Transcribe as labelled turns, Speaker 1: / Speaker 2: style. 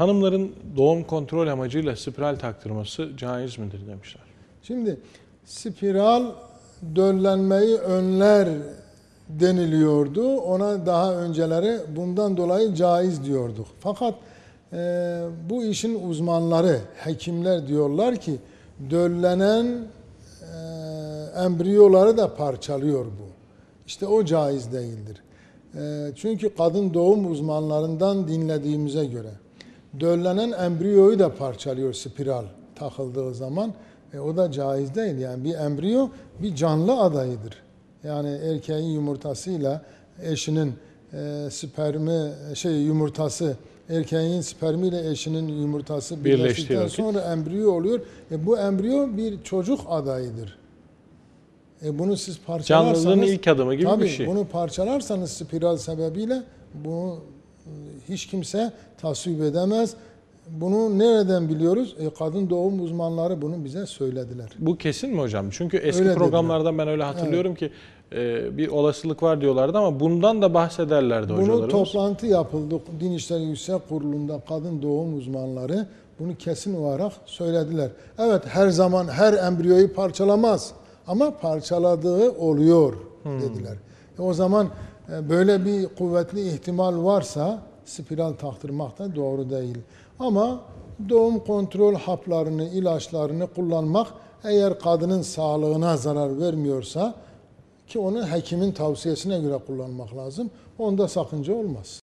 Speaker 1: hanımların doğum kontrol amacıyla spiral taktırması caiz midir demişler.
Speaker 2: Şimdi spiral döllenmeyi önler deniliyordu. Ona daha önceleri bundan dolayı caiz diyorduk. Fakat e, bu işin uzmanları, hekimler diyorlar ki döllenen e, embriyoları da parçalıyor bu. İşte o caiz değildir. E, çünkü kadın doğum uzmanlarından dinlediğimize göre döllenen embriyoyu da parçalıyor spiral takıldığı zaman. E, o da caiz değil. Yani bir embriyo bir canlı adayıdır. Yani erkeğin yumurtasıyla eşinin e, spermi şey yumurtası erkeğin spermiyle eşinin yumurtası birleştikten sonra embriyo oluyor. E, bu embriyo bir çocuk adayıdır. E, bunu siz parçalarsanız
Speaker 1: Canlılığın ilk adımı gibi
Speaker 2: tabii,
Speaker 1: bir şey.
Speaker 2: bunu parçalarsanız spiral sebebiyle e, hiç kimse tasvip edemez. Bunu nereden biliyoruz? E, kadın doğum uzmanları bunu bize söylediler.
Speaker 1: Bu kesin mi hocam? Çünkü eski
Speaker 2: Öyle
Speaker 1: programlardan ben öyle hatırlıyorum ki e, bir olasılık var diyorlardı ama bundan da bahsederlerdi
Speaker 2: Bunu
Speaker 1: hocalarımız.
Speaker 2: toplantı yapıldı. Din İşleri Yüksek Kurulu'nda kadın doğum uzmanları bunu kesin olarak söylediler. Evet her zaman her embriyoyu parçalamaz ama parçaladığı oluyor dediler. E, o zaman böyle bir kuvvetli ihtimal varsa spiral taktırmak da doğru değil. Ama doğum kontrol haplarını, ilaçlarını kullanmak eğer kadının sağlığına zarar vermiyorsa ki onu hekimin tavsiyesine göre kullanmak lazım. Onda sakınca olmaz.